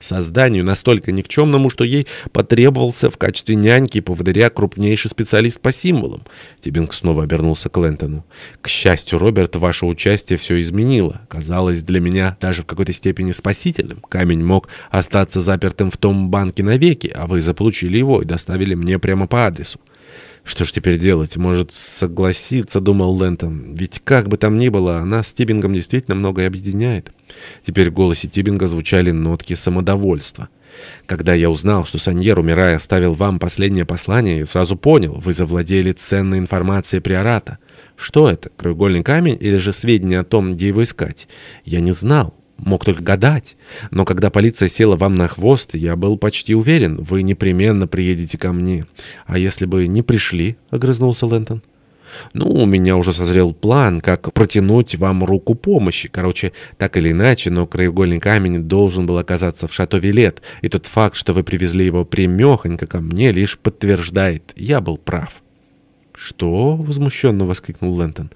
Созданию настолько никчемному, что ей потребовался в качестве няньки и поводыря крупнейший специалист по символам. Тибинг снова обернулся к Лэнтону. К счастью, Роберт, ваше участие все изменило. Казалось для меня даже в какой-то степени спасительным. Камень мог остаться запертым в том банке навеки, а вы заполучили его и доставили мне прямо по адресу. Что ж теперь делать? Может, согласиться, думал Лэнтон. Ведь как бы там ни было, она с Тибингом действительно многое объединяет. Теперь в голосе Тибинга звучали нотки самодовольства. Когда я узнал, что Саньер, умирая, оставил вам последнее послание, я сразу понял, вы завладели ценной информацией приората. Что это, краеугольный камень или же сведения о том, где его искать? Я не знал. Мог только гадать. Но когда полиция села вам на хвост, я был почти уверен, вы непременно приедете ко мне. А если бы не пришли, — огрызнулся Лэнтон. Ну, у меня уже созрел план, как протянуть вам руку помощи. Короче, так или иначе, но краеугольный камень должен был оказаться в шато Вилет, и тот факт, что вы привезли его примехонько ко мне, лишь подтверждает, я был прав. «Что?» — возмущенно воскликнул Лэнтон.